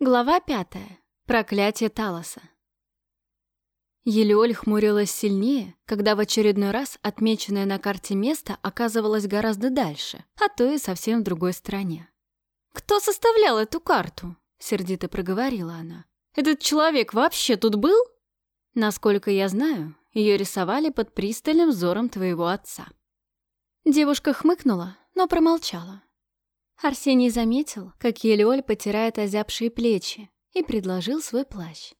Глава пятая. Проклятие Талоса. Елеоль хмурилась сильнее, когда в очередной раз отмеченное на карте место оказывалось гораздо дальше, а то и совсем в другой стороне. «Кто составлял эту карту?» — сердито проговорила она. «Этот человек вообще тут был?» «Насколько я знаю, ее рисовали под пристальным взором твоего отца». Девушка хмыкнула, но промолчала. Арсений заметил, как Елеоль потирает озябшие плечи, и предложил свой плащ.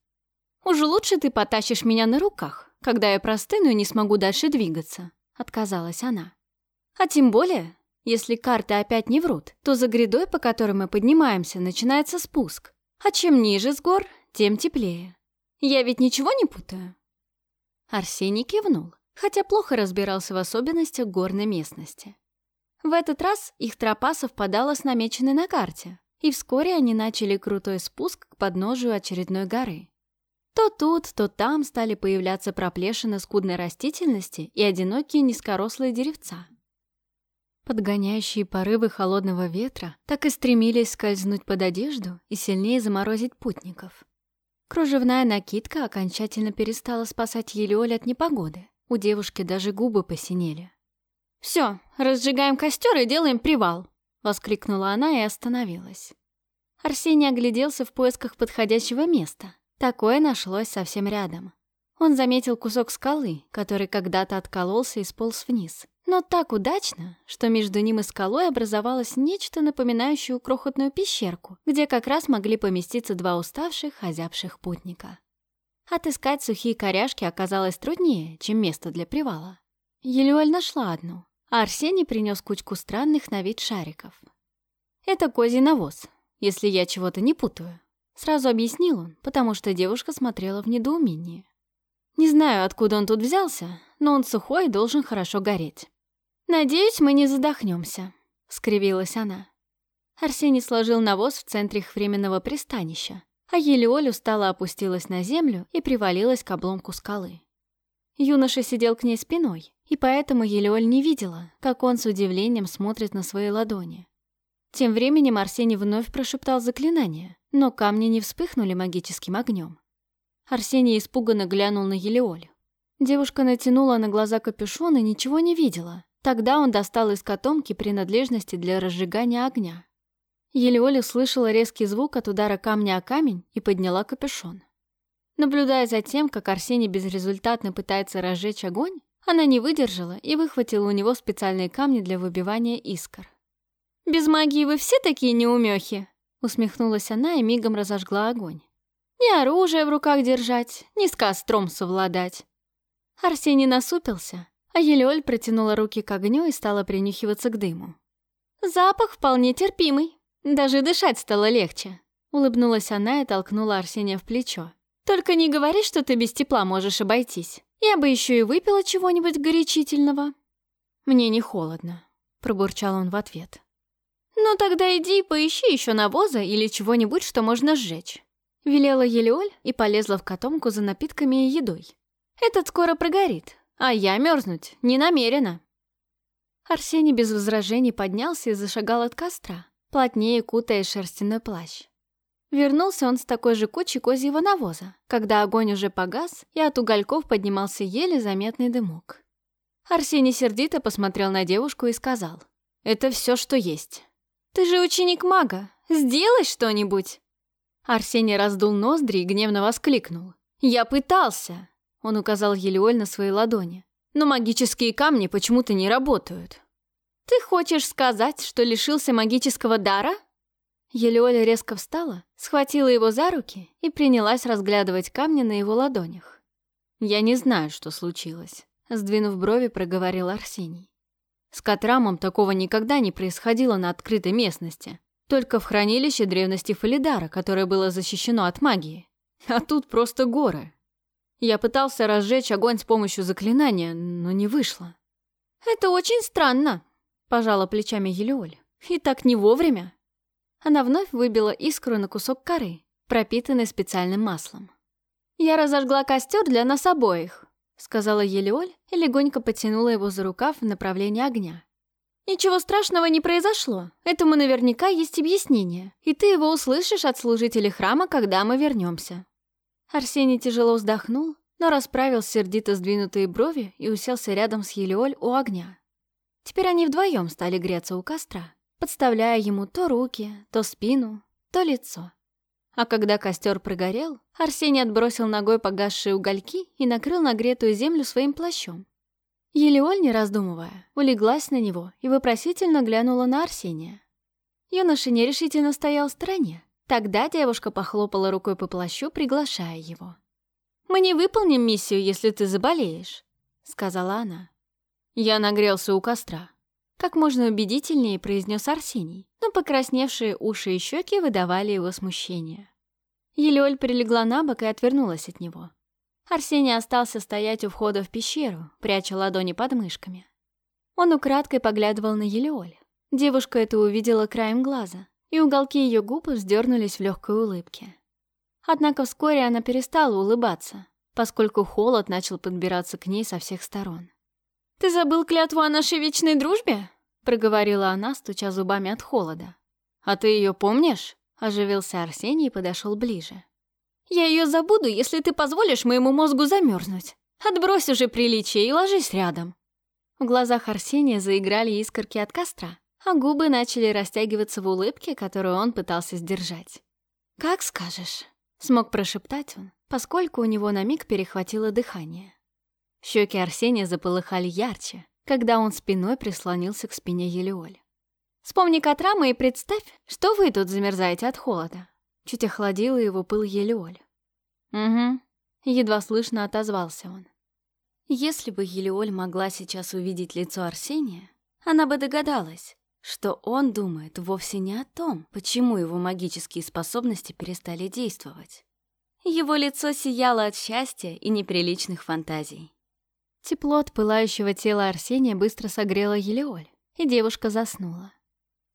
«Уже лучше ты потащишь меня на руках, когда я простыну и не смогу дальше двигаться», — отказалась она. «А тем более, если карты опять не врут, то за грядой, по которой мы поднимаемся, начинается спуск. А чем ниже с гор, тем теплее. Я ведь ничего не путаю?» Арсений кивнул, хотя плохо разбирался в особенностях горной местности. В этот раз их тропа совпадала с намеченной на карте, и вскоре они начали крутой спуск к подножию очередной горы. То тут, то там стали появляться проплешины скудной растительности и одинокие низкорослые деревца. Подгоняющие порывы холодного ветра так и стремились скользнуть под одежду и сильнее заморозить путников. Кружевная накидка окончательно перестала спасать Елеоль от непогоды. У девушки даже губы посинели. «Все, разжигаем костер и делаем привал!» — воскликнула она и остановилась. Арсений огляделся в поисках подходящего места. Такое нашлось совсем рядом. Он заметил кусок скалы, который когда-то откололся и сполз вниз. Но так удачно, что между ним и скалой образовалось нечто напоминающее крохотную пещерку, где как раз могли поместиться два уставших, озябших путника. Отыскать сухие коряшки оказалось труднее, чем место для привала. Елюэль нашла одну, а Арсений принес кучку странных на вид шариков. «Это козий навоз, если я чего-то не путаю», — сразу объяснил он, потому что девушка смотрела в недоумении. «Не знаю, откуда он тут взялся, но он сухой и должен хорошо гореть». «Надеюсь, мы не задохнемся», — скривилась она. Арсений сложил навоз в центре их временного пристанища, а Елеоль устало опустилась на землю и привалилась к обломку скалы. Юноша сидел к ней спиной, и поэтому Елеоль не видела, как он с удивлением смотрит на свои ладони. Тем временем Арсений вновь прошептал заклинание, но камни не вспыхнули магическим огнем. Арсений испуганно глянул на Елеоль. Девушка натянула на глаза капюшон и ничего не видела. Тогда он достал из котомки принадлежности для разжигания огня. Елеоль услышала резкий звук от удара камня о камень и подняла капюшон. Наблюдая за тем, как Арсений безрезультатно пытается разжечь огонь, она не выдержала и выхватила у него специальные камни для выбивания искр. «Без магии вы все такие неумехи!» Усмехнулась она и мигом разожгла огонь. «Ни оружие в руках держать, ни с костром совладать!» Арсений насупился, а Елеоль протянула руки к огню и стала принюхиваться к дыму. «Запах вполне терпимый, даже дышать стало легче!» Улыбнулась она и толкнула Арсения в плечо. «Только не говори, что ты без тепла можешь обойтись!» Я бы еще и выпила чего-нибудь горячительного. Мне не холодно, пробурчал он в ответ. Ну тогда иди поищи еще навоза или чего-нибудь, что можно сжечь. Велела Елеоль и полезла в котомку за напитками и едой. Этот скоро прогорит, а я мерзнуть не намерена. Арсений без возражений поднялся и зашагал от костра, плотнее кутая шерстяной плащ. Вернулся он с такой же кучей козьего навоза, когда огонь уже погас, и от угольков поднимался еле заметный дымок. Арсений сердито посмотрел на девушку и сказал, «Это все, что есть». «Ты же ученик мага, сделай что-нибудь!» Арсений раздул ноздри и гневно воскликнул. «Я пытался!» Он указал Елеоль на свои ладони. «Но магические камни почему-то не работают». «Ты хочешь сказать, что лишился магического дара?» Елеоля резко встала, схватила его за руки и принялась разглядывать камни на его ладонях. «Я не знаю, что случилось», — сдвинув брови, проговорил Арсений. «С Катрамом такого никогда не происходило на открытой местности, только в хранилище древности Фалидара, которое было защищено от магии. А тут просто горы. Я пытался разжечь огонь с помощью заклинания, но не вышло». «Это очень странно», — пожала плечами Елеоль. «И так не вовремя». Она вновь выбила искру на кусок коры, пропитанный специальным маслом. «Я разожгла костер для нас обоих», — сказала Елеоль и легонько потянула его за рукав в направлении огня. Ничего страшного не произошло. Этому наверняка есть объяснение, и ты его услышишь от служителей храма, когда мы вернемся. Арсений тяжело вздохнул, но расправил сердито сдвинутые брови и уселся рядом с Елеоль у огня. Теперь они вдвоем стали греться у костра, подставляя ему то руки, то спину, то лицо. А когда костер прогорел, Арсений отбросил ногой погасшие угольки и накрыл нагретую землю своим плащом. Елеоль, не раздумывая, улеглась на него и вопросительно глянула на Арсения. Юноша нерешительно стоял в стороне. Тогда девушка похлопала рукой по плащу, приглашая его. «Мы не выполним миссию, если ты заболеешь», — сказала она. Я нагрелся у костра. Как можно убедительнее произнес Арсений, но покрасневшие уши и щеки выдавали его смущение. Елеоль прилегла на бок и отвернулась от него. Арсений остался стоять у входа в пещеру, пряча ладони под мышками. Он украдкой поглядывал на Елеоль. Девушка это увидела краем глаза, и уголки ее губ вздернулись в легкой улыбке. Однако вскоре она перестала улыбаться, поскольку холод начал подбираться к ней со всех сторон. «Ты забыл клятву о нашей вечной дружбе?» — проговорила она, стуча зубами от холода. «А ты ее помнишь?» — оживился Арсений и подошел ближе. Я ее забуду, если ты позволишь моему мозгу замерзнуть. Отбрось уже приличие и ложись рядом». В глазах Арсения заиграли искорки от костра, а губы начали растягиваться в улыбке, которую он пытался сдержать. «Как скажешь», — смог прошептать он, поскольку у него на миг перехватило дыхание. Щеки Арсения заполыхали ярче, когда он спиной прислонился к спине Елеоль. «Вспомни Катрама и представь, что вы тут замерзаете от холода. Чуть охладила его пыл Елеоль. «Угу», — едва слышно отозвался он. Если бы Елеоль могла сейчас увидеть лицо Арсения, она бы догадалась, что он думает вовсе не о том, почему его магические способности перестали действовать. Его лицо сияло от счастья и неприличных фантазий. Тепло от пылающего тела Арсения быстро согрело Елеоль, и девушка заснула.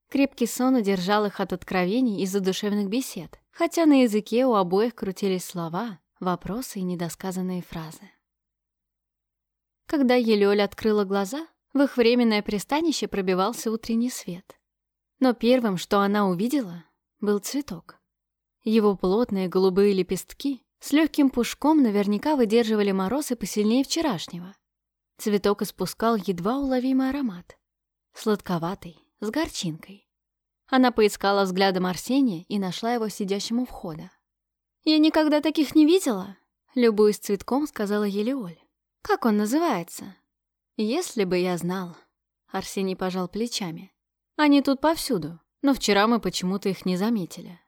Крепкий сон удержал их от откровений и задушевных бесед, хотя на языке у обоих крутились слова, вопросы и недосказанные фразы. Когда Елёль открыла глаза, в их временное пристанище пробивался утренний свет. Но первым, что она увидела, был цветок. Его плотные голубые лепестки с легким пушком наверняка выдерживали мороз и посильнее вчерашнего. Цветок испускал едва уловимый аромат. Сладковатый, с горчинкой. Она поискала взглядом Арсения и нашла его сидящим у входа. «Я никогда таких не видела», — любуясь цветком, сказала Елеоль. «Как он называется?» «Если бы я знал», — Арсений пожал плечами. «Они тут повсюду, но вчера мы почему-то их не заметили».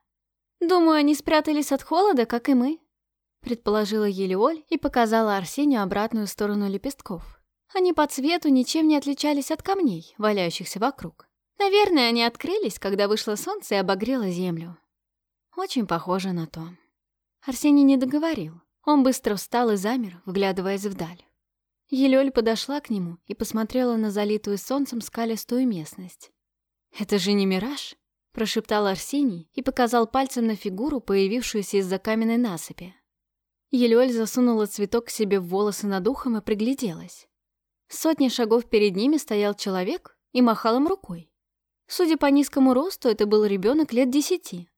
«Думаю, они спрятались от холода, как и мы», — предположила Елеоль и показала Арсению обратную сторону лепестков. Они по цвету ничем не отличались от камней, валяющихся вокруг. Наверное, они открылись, когда вышло солнце и обогрело землю. Очень похоже на то. Арсений не договорил. Он быстро встал и замер, вглядываясь вдаль. Елёль подошла к нему и посмотрела на залитую солнцем скалистую местность. «Это же не мираж?» — прошептал Арсений и показал пальцем на фигуру, появившуюся из-за каменной насыпи. Елёль засунула цветок к себе в волосы над ухом и пригляделась. Сотни шагов перед ними стоял человек и махал им рукой. Судя по низкому росту, это был ребенок лет десяти.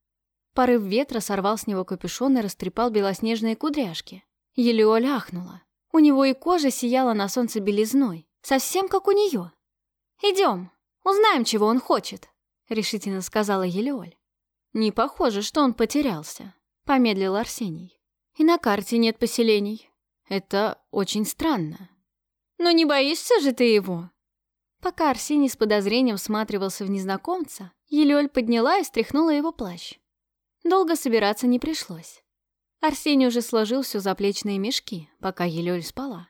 Порыв ветра сорвал с него капюшон и растрепал белоснежные кудряшки. Елеоль ахнула. У него и кожа сияла на солнце белизной, совсем как у нее. Идем, узнаем, чего он хочет», — решительно сказала Елеоль. «Не похоже, что он потерялся», — помедлил Арсений. «И на карте нет поселений. Это очень странно». «Но не боишься же ты его?» Пока Арсений с подозрением всматривался в незнакомца, Елёль подняла и стряхнула его плащ. Долго собираться не пришлось. Арсений уже сложил все заплечные мешки, пока Елёль спала.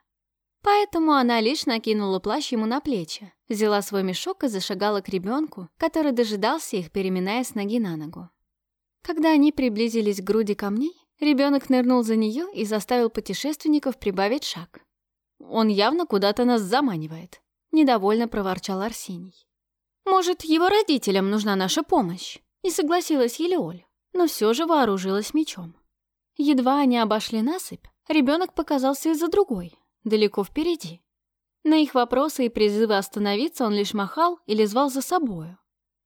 Поэтому она лишь накинула плащ ему на плечи, взяла свой мешок и зашагала к ребенку, который дожидался их, переминая с ноги на ногу. Когда они приблизились к груди камней, ребенок нырнул за нее и заставил путешественников прибавить шаг. Он явно куда-то нас заманивает. — недовольно проворчал Арсений. «Может, его родителям нужна наша помощь?» Не согласилась Елеоль, но все же вооружилась мечом. Едва они обошли насыпь, ребенок показался из-за другой, далеко впереди. На их вопросы и призывы остановиться он лишь махал или звал за собою.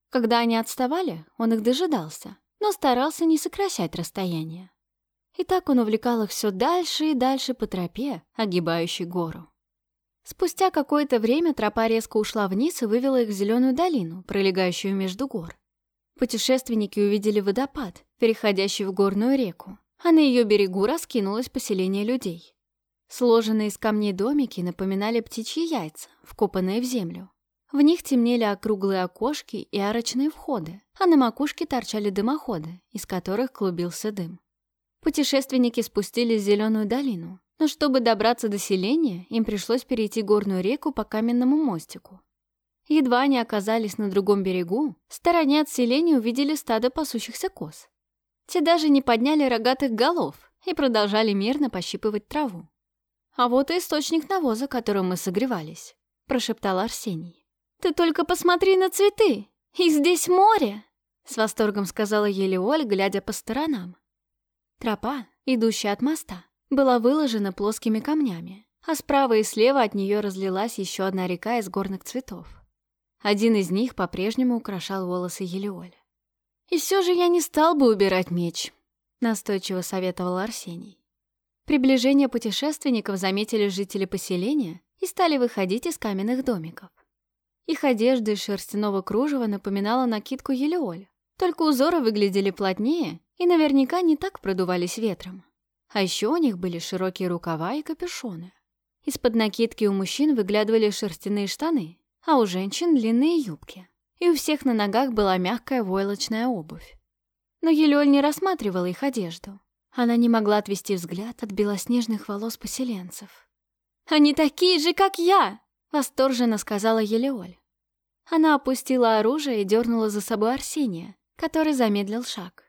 Когда они отставали, он их дожидался, но старался не сокращать расстояние. И так он увлекал их все дальше и дальше по тропе, огибающей гору. Спустя какое-то время тропа резко ушла вниз и вывела их в зеленую долину, пролегающую между гор. Путешественники увидели водопад, переходящий в горную реку, а на ее берегу раскинулось поселение людей. Сложенные из камней домики напоминали птичьи яйца, вкопанные в землю. В них темнели округлые окошки и арочные входы, а на макушке торчали дымоходы, из которых клубился дым. Путешественники спустились в зеленую долину, но чтобы добраться до селения, им пришлось перейти горную реку по каменному мостику. Едва они оказались на другом берегу, в стороне от селения увидели стадо пасущихся коз. Те даже не подняли рогатых голов и продолжали мирно пощипывать траву. «А вот и источник навоза, которым мы согревались», — прошептал Арсений. «Ты только посмотри на цветы! Их здесь море!» — с восторгом сказала Елеоль, глядя по сторонам. Тропа, идущая от моста, была выложена плоскими камнями, а справа и слева от нее разлилась еще одна река из горных цветов. Один из них по-прежнему украшал волосы Елеоля. «И все же я не стал бы убирать меч», — настойчиво советовал Арсений. Приближение путешественников заметили жители поселения и стали выходить из каменных домиков. Их одежда из шерстяного кружева напоминала накидку Елеоль, только узоры выглядели плотнее и наверняка не так продувались ветром. А еще у них были широкие рукава и капюшоны. Из-под накидки у мужчин выглядывали шерстяные штаны, а у женщин длинные юбки. И у всех на ногах была мягкая войлочная обувь. Но Елёль не рассматривала их одежду. Она не могла отвести взгляд от белоснежных волос поселенцев. «Они такие же, как я!» — восторженно сказала Елеоль. Она опустила оружие и дернула за собой Арсения, который замедлил шаг.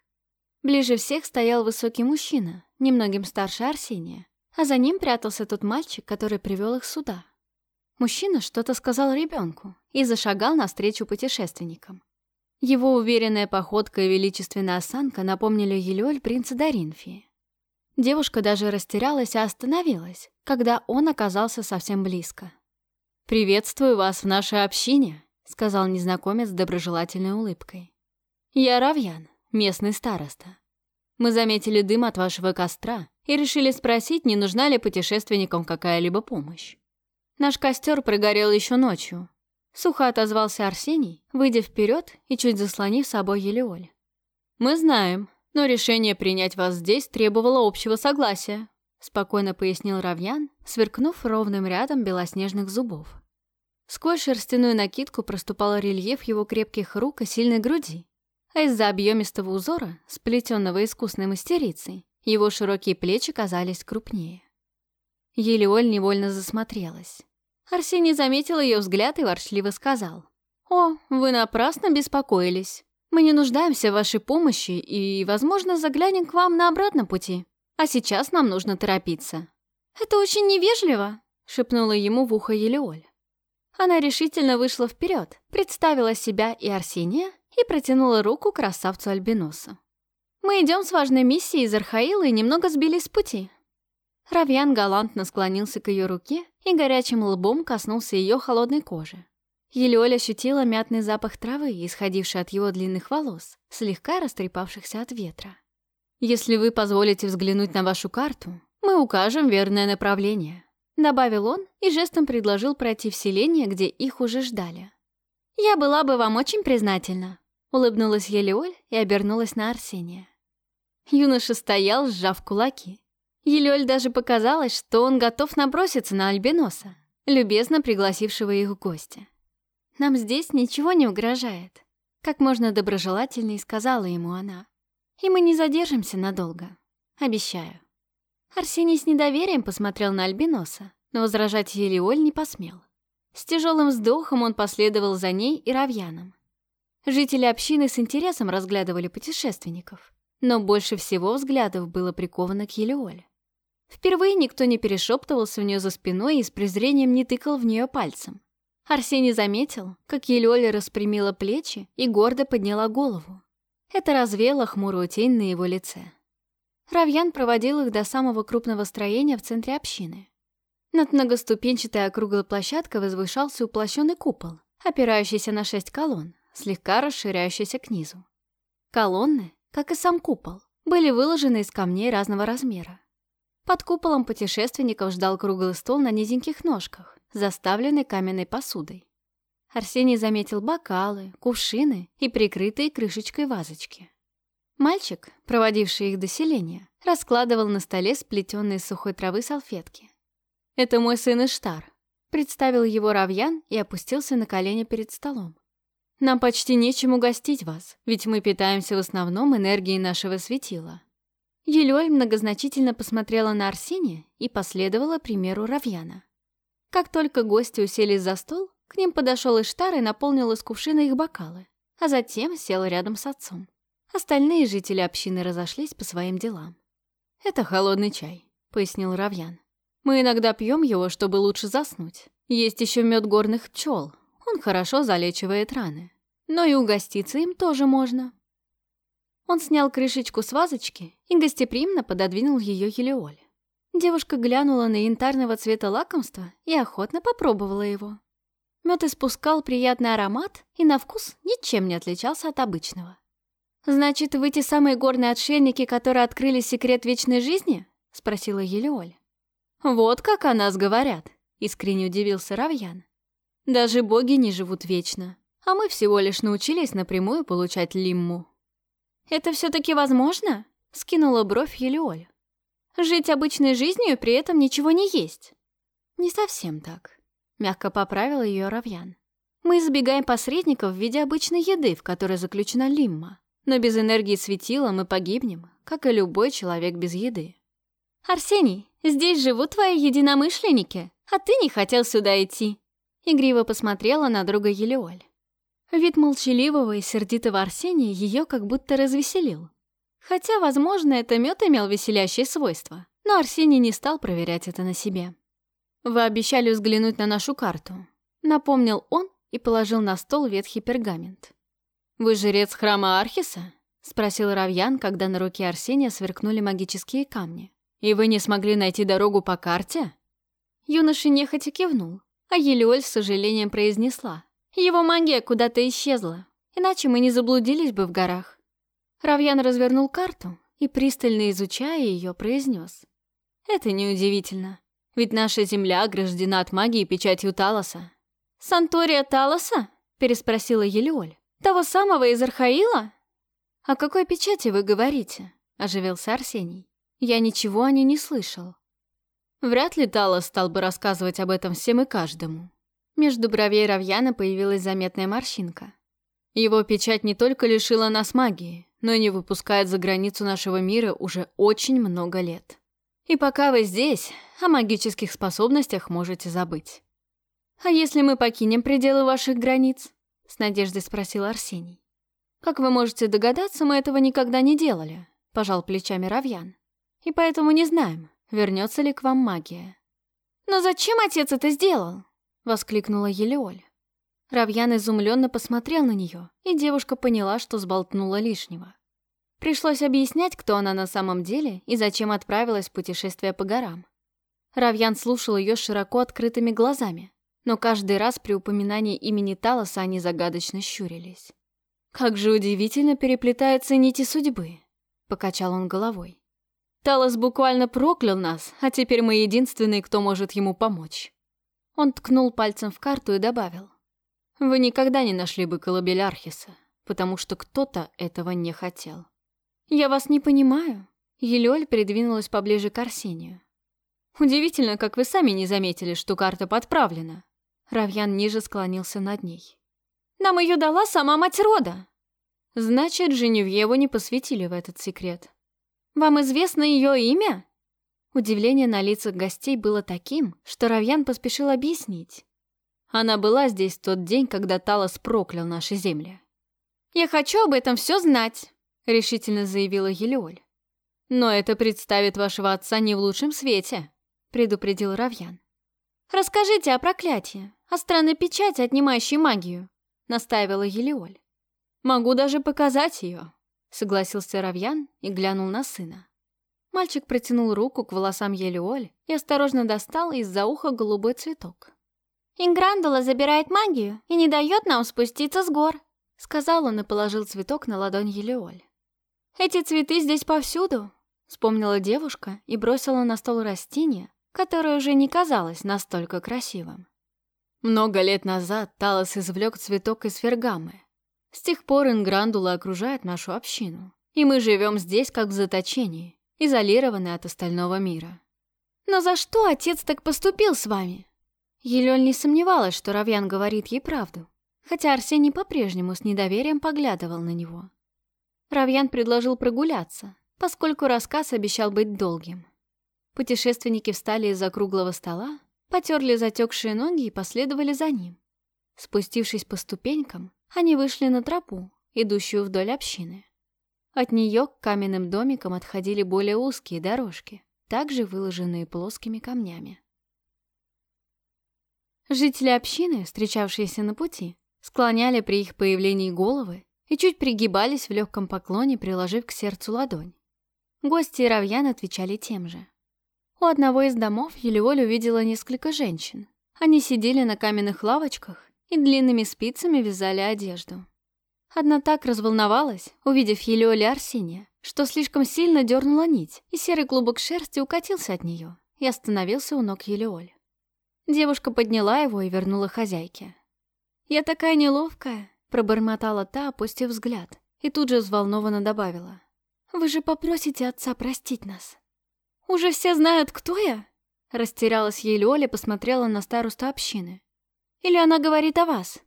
Ближе всех стоял высокий мужчина, немногим старше Арсения, а за ним прятался тот мальчик, который привел их сюда. Мужчина что-то сказал ребенку и зашагал навстречу путешественникам. Его уверенная походка и величественная осанка напомнили Елёль принца Даринфии. Девушка даже растерялась и остановилась, когда он оказался совсем близко. «Приветствую вас в нашей общине», — сказал незнакомец с доброжелательной улыбкой. «Я Равьян, местный староста. Мы заметили дым от вашего костра и решили спросить, не нужна ли путешественникам какая-либо помощь. Наш костер прогорел еще ночью. Сухо отозвался Арсений, выйдя вперед и чуть заслонив собой Елеоль. Мы знаем, но решение принять вас здесь требовало общего согласия, спокойно пояснил Равьян, сверкнув ровным рядом белоснежных зубов. Сквозь шерстяную накидку проступал рельеф его крепких рук и сильной груди, а из-за объемистого узора, сплетенного искусной мастерицей, его широкие плечи казались крупнее. Елеоль невольно засмотрелась. Арсений заметил ее взгляд и ворчливо сказал. «О, вы напрасно беспокоились. Мы не нуждаемся в вашей помощи и, возможно, заглянем к вам на обратном пути. А сейчас нам нужно торопиться». «Это очень невежливо», — шепнула ему в ухо Елеоль. Она решительно вышла вперед, представила себя и Арсения и протянула руку красавцу Альбиносу. «Мы идем с важной миссией из Архаила и немного сбились с пути». Равьян галантно склонился к ее руке и горячим лбом коснулся ее холодной кожи. Елеоль ощутила мятный запах травы, исходивший от его длинных волос, слегка растрепавшихся от ветра. «Если вы позволите взглянуть на вашу карту, мы укажем верное направление», добавил он и жестом предложил пройти в селение, где их уже ждали. «Я была бы вам очень признательна», Улыбнулась Елеоль и обернулась на Арсения. Юноша стоял, сжав кулаки. Елеоль даже показалось, что он готов наброситься на Альбиноса, любезно пригласившего их в гости. «Нам здесь ничего не угрожает», — как можно доброжелательней сказала ему она. «И мы не задержимся надолго. Обещаю». Арсений с недоверием посмотрел на Альбиноса, но возражать Елеоль не посмел. С тяжелым вздохом он последовал за ней и Равьяном. Жители общины с интересом разглядывали путешественников, но больше всего взглядов было приковано к Елеоле. Впервые никто не перешептывался у нее за спиной и с презрением не тыкал в нее пальцем. Арсений заметил, как Елеоля распрямила плечи и гордо подняла голову. Это развеяло хмурую тень на его лице. Равьян проводил их до самого крупного строения в центре общины. Над многоступенчатой округлой площадкой возвышался уплощенный купол, опирающийся на шесть колонн, слегка расширяющийся к низу. Колонны, как и сам купол, были выложены из камней разного размера. Под куполом путешественников ждал круглый стол на низеньких ножках, заставленный каменной посудой. Арсений заметил бокалы, кувшины и прикрытые крышечкой вазочки. Мальчик, проводивший их до селения, раскладывал на столе сплетенные из сухой травы салфетки. «Это мой сын Иштар», — представил его Равьян и опустился на колени перед столом. «Нам почти нечем угостить вас, ведь мы питаемся в основном энергией нашего светила». Елёль многозначительно посмотрела на Арсения и последовала примеру Равьяна. Как только гости уселись за стол, к ним подошел Иштар и наполнил из кувшина их бокалы, а затем сел рядом с отцом. Остальные жители общины разошлись по своим делам. «Это холодный чай», — пояснил Равьян. «Мы иногда пьем его, чтобы лучше заснуть. Есть еще мед горных пчел. Он хорошо залечивает раны. Но и угоститься им тоже можно». Он снял крышечку с вазочки и гостеприимно пододвинул ее Елеоль. Девушка глянула на янтарного цвета лакомства и охотно попробовала его. Мед испускал приятный аромат и на вкус ничем не отличался от обычного. «Значит, вы те самые горные отшельники, которые открыли секрет вечной жизни?» — спросила Елеоль. «Вот как о нас говорят», — искренне удивился Равьян. «Даже боги не живут вечно, а мы всего лишь научились напрямую получать лимму». «Это все таки возможно?» — скинула бровь Елеоль. «Жить обычной жизнью и при этом ничего не есть». «Не совсем так. Мягко поправил ее Равьян. Мы избегаем посредников в виде обычной еды, в которой заключена лимма. Но без энергии светила мы погибнем, как и любой человек без еды. «Арсений, здесь живут твои единомышленники, а ты не хотел сюда идти!» Игриво посмотрела на друга Елеоль. Вид молчаливого и сердитого Арсения ее как будто развеселил. Хотя, возможно, это мед имел веселящее свойство, но Арсений не стал проверять это на себе. «Вы обещали взглянуть на нашу карту», — напомнил он и положил на стол ветхий пергамент. «Вы жрец храма Архиса?» — спросил Равьян, когда на руке Арсения сверкнули магические камни. «И вы не смогли найти дорогу по карте?» Юноша нехотя кивнул, а Елеоль с сожалением произнесла. «Его магия куда-то исчезла, иначе мы не заблудились бы в горах». Равьян развернул карту и, пристально изучая ее, произнес. «Это неудивительно. Ведь наша земля ограждена от магии печатью Талоса. «Сантория Талоса?» — переспросила Елеоль. «Того самого из Архаила?» «О какой печати вы говорите?» — оживился Арсений. «Я ничего о ней не слышал». Вряд ли Талос стал бы рассказывать об этом всем и каждому. Между бровей Равьяна появилась заметная морщинка. Его печать не только лишила нас магии, но и не выпускает за границу нашего мира уже очень много лет. И пока вы здесь, о магических способностях можете забыть. «А если мы покинем пределы ваших границ?» — с надеждой спросил Арсений. «Как вы можете догадаться, мы этого никогда не делали», — пожал плечами Равьян. «И поэтому не знаем, вернется ли к вам магия». «Но зачем отец это сделал?» — воскликнула Елеоль. Равьян изумленно посмотрел на нее, и девушка поняла, что сболтнула лишнего. Пришлось объяснять, кто она на самом деле и зачем отправилась в путешествие по горам. Равьян слушал ее широко открытыми глазами, но каждый раз при упоминании имени Талоса они загадочно щурились. «Как же удивительно переплетаются нити судьбы», — покачал он головой. «Талос буквально проклял нас, а теперь мы единственные, кто может ему помочь». Он ткнул пальцем в карту и добавил. «Вы никогда не нашли бы колыбель Архиса, потому что кто-то этого не хотел». «Я вас не понимаю». Елёль придвинулась поближе к Арсению. «Удивительно, как вы сами не заметили, что карта подправлена». Равьян ниже склонился над ней. «Нам ее дала сама мать рода». «Значит, Женевьеву не посвятили в этот секрет». «Вам известно ее имя?» Удивление на лицах гостей было таким, что Равьян поспешил объяснить. Она была здесь в тот день, когда Талос проклял наши земли. «Я хочу об этом все знать!» — решительно заявила Елеоль. «Но это представит вашего отца не в лучшем свете», — предупредил Равьян. «Расскажите о проклятии, о странной печати, отнимающей магию», — настаивала Елеоль. «Могу даже показать ее», — согласился Равьян и глянул на сына. Мальчик протянул руку к волосам Елеоль и осторожно достал из-за уха голубой цветок. «Инграндула забирает магию и не дает нам спуститься с гор», сказал он и положил цветок на ладонь Елеоль. «Эти цветы здесь повсюду», вспомнила девушка и бросила на стол растение, которое уже не казалось настолько красивым. Много лет назад Талос извлек цветок из фергамы. С тех пор Инграндула окружает нашу общину, и мы живем здесь как в заточении, изолированы от остального мира. Но за что отец так поступил с вами? Елёль не сомневалась, что Равьян говорит ей правду, хотя Арсений по-прежнему с недоверием поглядывал на него. Равьян предложил прогуляться, поскольку рассказ обещал быть долгим. Путешественники встали из-за круглого стола, потерли затекшие ноги и последовали за ним. Спустившись по ступенькам, они вышли на тропу, идущую вдоль общины. От нее к каменным домикам отходили более узкие дорожки, также выложенные плоскими камнями. Жители общины, встречавшиеся на пути, склоняли при их появлении головы и чуть пригибались в легком поклоне, приложив к сердцу ладонь. Гости и Равьян отвечали тем же. У одного из домов Елеоль увидела несколько женщин. Они сидели на каменных лавочках и длинными спицами вязали одежду. Одна так разволновалась, увидев Елеоль и Арсения, что слишком сильно дернула нить, и серый клубок шерсти укатился от нее и остановился у ног Елеоль. Девушка подняла его и вернула хозяйке. «Я такая неловкая», — пробормотала та, опустив взгляд, и тут же взволнованно добавила. «Вы же попросите отца простить нас». «Уже все знают, кто я?» Растерялась Елеоля, посмотрела на старосту общины. «Или она говорит о вас?»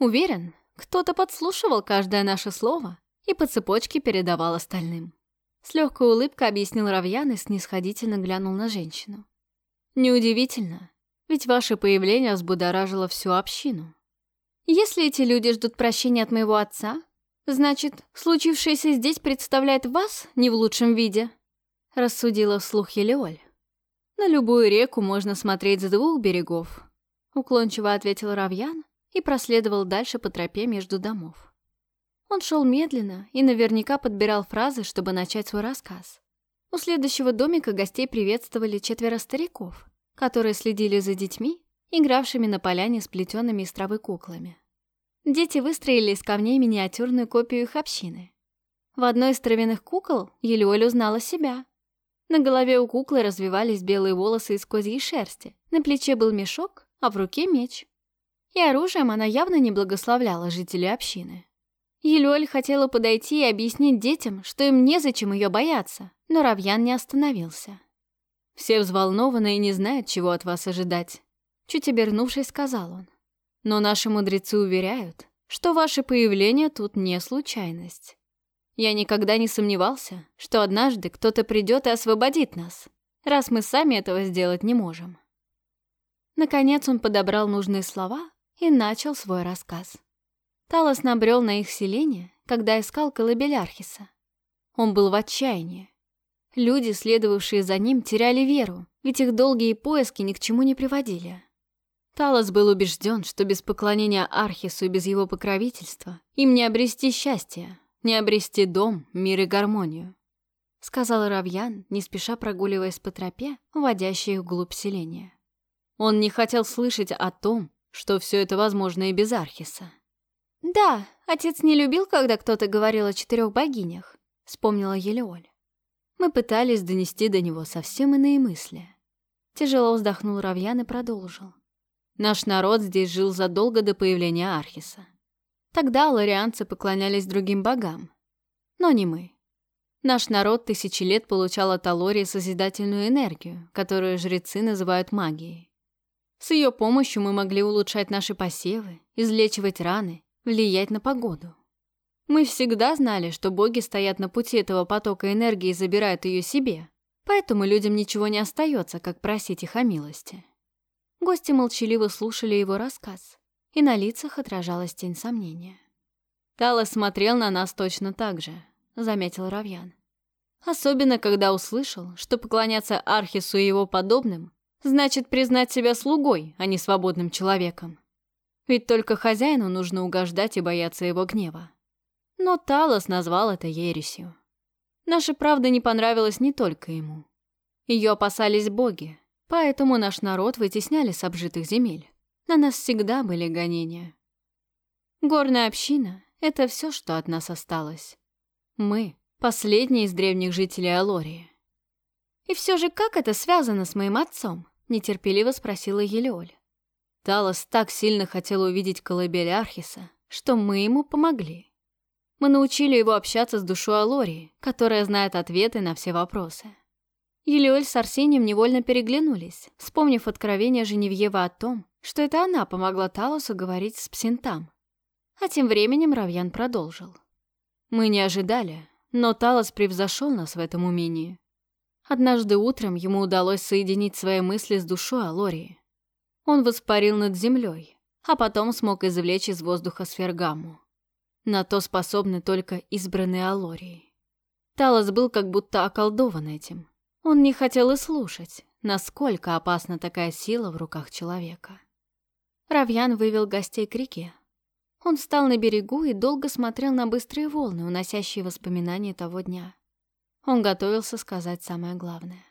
«Уверен, кто-то подслушивал каждое наше слово и по цепочке передавал остальным. С легкой улыбкой объяснил Равьян и снисходительно глянул на женщину. «Неудивительно, ведь ваше появление взбудоражило всю общину. Если эти люди ждут прощения от моего отца, значит, случившееся здесь представляет вас не в лучшем виде», рассудила вслух Елеоль. «На любую реку можно смотреть с двух берегов», уклончиво ответил Равьян и проследовал дальше по тропе между домов. Он шел медленно и наверняка подбирал фразы, чтобы начать свой рассказ. У следующего домика гостей приветствовали четверо стариков, которые следили за детьми, игравшими на поляне с плетеными из травы куклами. Дети выстроили из камней миниатюрную копию их общины. В одной из травяных кукол Елеоль узнала себя. На голове у куклы развивались белые волосы из козьей шерсти, на плече был мешок, а в руке меч и оружием она явно не благословляла жителей общины. Елюэль хотела подойти и объяснить детям, что им незачем ее бояться, но Равьян не остановился. «Все взволнованы и не знают, чего от вас ожидать», — чуть обернувшись, сказал он. «Но наши мудрецы уверяют, что ваше появление тут не случайность. Я никогда не сомневался, что однажды кто-то придет и освободит нас, раз мы сами этого сделать не можем». Наконец он подобрал нужные слова и начал свой рассказ. Талос набрел на их селение, когда искал колыбель Архиса. Он был в отчаянии. Люди, следовавшие за ним, теряли веру, ведь их долгие поиски ни к чему не приводили. Талос был убежден, что без поклонения Архису и без его покровительства им не обрести счастье, не обрести дом, мир и гармонию. Сказал Равьян, не спеша прогуливаясь по тропе, вводящей их вглубь селения. Он не хотел слышать о том, что все это возможно и без Архиса. «Да, отец не любил, когда кто-то говорил о четырех богинях», — вспомнила Елеоль. Мы пытались донести до него совсем иные мысли. Тяжело вздохнул Равьян и продолжил. Наш народ здесь жил задолго до появления Архиса. Тогда ларианцы поклонялись другим богам. Но не мы. Наш народ тысячи лет получал от Алории созидательную энергию, которую жрецы называют магией. С ее помощью мы могли улучшать наши посевы, излечивать раны, влиять на погоду. Мы всегда знали, что боги стоят на пути этого потока энергии и забирают ее себе, поэтому людям ничего не остается, как просить их о милости. Гости молчаливо слушали его рассказ, и на лицах отражалась тень сомнения. Тала смотрел на нас точно так же, заметил Равьян. Особенно, когда услышал, что поклоняться Архису и его подобным значит признать себя слугой, а не свободным человеком. Ведь только хозяину нужно угождать и бояться его гнева. Но Талос назвал это ересью. Наша правда не понравилась не только ему. Ее опасались боги, поэтому наш народ вытесняли с обжитых земель. На нас всегда были гонения. Горная община — это все, что от нас осталось. Мы — последние из древних жителей Алории. «И все же как это связано с моим отцом?» — нетерпеливо спросила Елеоль. Талос так сильно хотел увидеть колыбель Архиса, что мы ему помогли. Мы научили его общаться с душой Алории, которая знает ответы на все вопросы. Елеоль с Арсением невольно переглянулись, вспомнив откровение Женевьева о том, что это она помогла Талосу говорить с Псинтам. А тем временем Равьян продолжил. Мы не ожидали, но Талос превзошел нас в этом умении. Однажды утром ему удалось соединить свои мысли с душой Алории. Он воспарил над землей, а потом смог извлечь из воздуха сфергаму. На то способны только избранные Алории. Талос был как будто околдован этим. Он не хотел и слушать, насколько опасна такая сила в руках человека. Равьян вывел гостей к реке. Он встал на берегу и долго смотрел на быстрые волны, уносящие воспоминания того дня. Он готовился сказать самое главное.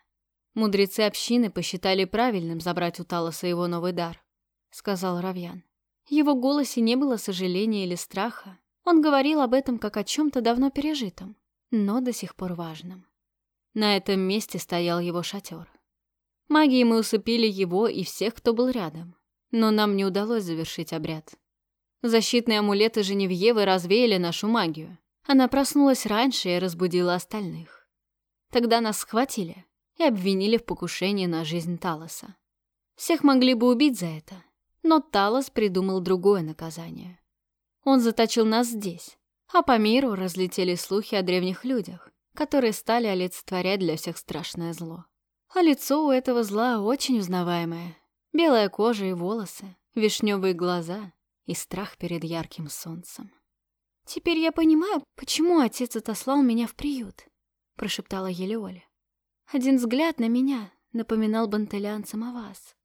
Мудрецы общины посчитали правильным забрать у Талоса его новый дар, сказал Равьян. В его голосе не было сожаления или страха. Он говорил об этом как о чем-то давно пережитом, но до сих пор важном. На этом месте стоял его шатер. Магией мы усыпили его и всех, кто был рядом, но нам не удалось завершить обряд. Защитные амулеты Женевьевы развеяли нашу магию. Она проснулась раньше и разбудила остальных. Тогда нас схватили и обвинили в покушении на жизнь Талоса. Всех могли бы убить за это, но Талос придумал другое наказание. Он заточил нас здесь, а по миру разлетели слухи о древних людях, которые стали олицетворять для всех страшное зло. А лицо у этого зла очень узнаваемое. Белая кожа и волосы, вишневые глаза и страх перед ярким солнцем. Теперь я понимаю, почему отец отослал меня в приют прошептала Елеоля. Один взгляд на меня напоминал бантелянцам о вас.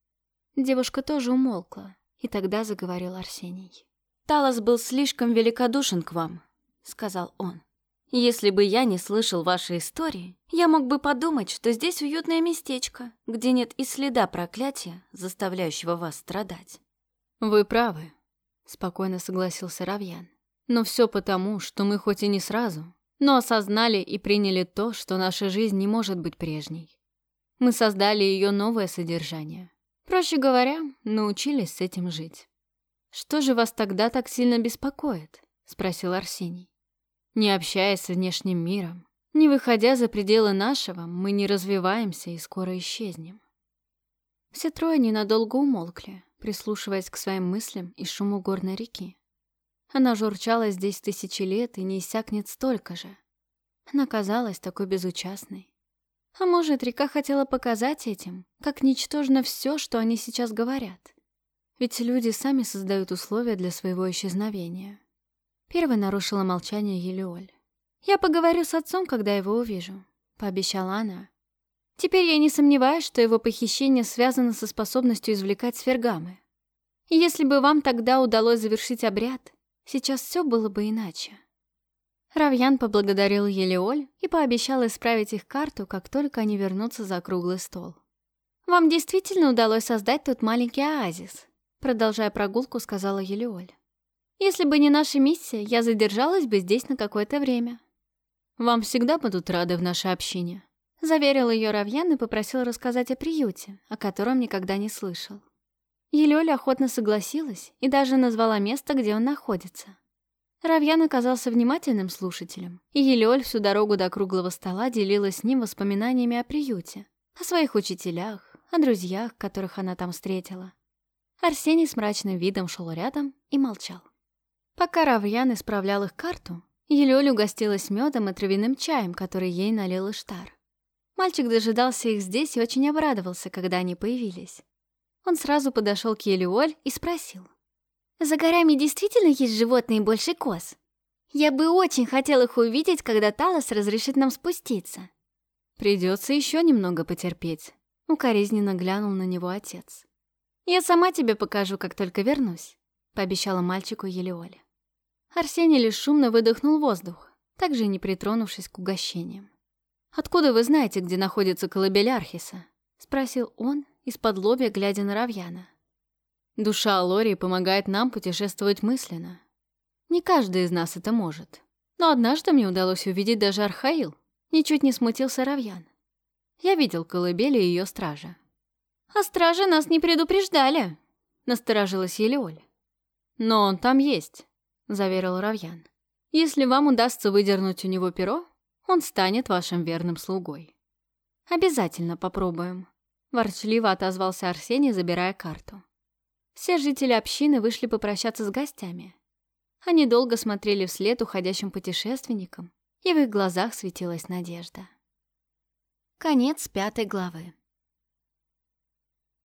Девушка тоже умолкла, и тогда заговорил Арсений. «Талос был слишком великодушен к вам», — сказал он. «Если бы я не слышал вашей истории, я мог бы подумать, что здесь уютное местечко, где нет и следа проклятия, заставляющего вас страдать». «Вы правы», — спокойно согласился Равьян. «Но все потому, что мы хоть и не сразу, но осознали и приняли то, что наша жизнь не может быть прежней. Мы создали ее новое содержание. Проще говоря, научились с этим жить. «Что же вас тогда так сильно беспокоит?» — спросил Арсений. «Не общаясь с внешним миром, не выходя за пределы нашего, мы не развиваемся и скоро исчезнем». Все трое ненадолго умолкли, прислушиваясь к своим мыслям и шуму горной реки. Она журчала здесь тысячи лет и не иссякнет столько же. Она казалась такой безучастной. А может, река хотела показать этим, как ничтожно все, что они сейчас говорят. Ведь люди сами создают условия для своего исчезновения. Первой нарушила молчание Елеоль. «Я поговорю с отцом, когда его увижу», — пообещала она. «Теперь я не сомневаюсь, что его похищение связано со способностью извлекать сфергамы. Если бы вам тогда удалось завершить обряд, Сейчас все было бы иначе. Равьян поблагодарил Елеоль и пообещал исправить их карту, как только они вернутся за круглый стол. «Вам действительно удалось создать тут маленький оазис», продолжая прогулку, сказала Елеоль. «Если бы не наша миссия, я задержалась бы здесь на какое-то время». «Вам всегда будут рады в нашей общине», заверил ее Равьян и попросил рассказать о приюте, о котором никогда не слышал. Елёля охотно согласилась и даже назвала место, где он находится. Равьян оказался внимательным слушателем, и Елёль всю дорогу до круглого стола делилась с ним воспоминаниями о приюте, о своих учителях, о друзьях, которых она там встретила. Арсений с мрачным видом шел рядом и молчал. Пока Равьян исправлял их карту, Елёль угостилась медом и травяным чаем, который ей налил Иштар. Мальчик дожидался их здесь и очень обрадовался, когда они появились. Он сразу подошел к Елиоль и спросил. «За горами действительно есть животные больше коз? Я бы очень хотел их увидеть, когда Талос разрешит нам спуститься». «Придется еще немного потерпеть», — укоризненно глянул на него отец. «Я сама тебе покажу, как только вернусь», — пообещала мальчику Елиоле. Арсений лишь шумно выдохнул воздух, также не притронувшись к угощениям. «Откуда вы знаете, где находится колыбель Архиса?» — спросил он, из-под лобья глядя на Равьяна. «Душа Алории помогает нам путешествовать мысленно. Не каждый из нас это может. Но однажды мне удалось увидеть даже Архаил. Ничуть не смутился Равьян. Я видел колыбели и ее стража. «А стражи нас не предупреждали», — насторожилась Елеоль. «Но он там есть», — заверил Равьян. «Если вам удастся выдернуть у него перо, он станет вашим верным слугой». «Обязательно попробуем», — ворчливо отозвался Арсений, забирая карту. Все жители общины вышли попрощаться с гостями. Они долго смотрели вслед уходящим путешественникам, и в их глазах светилась надежда. Конец пятой главы.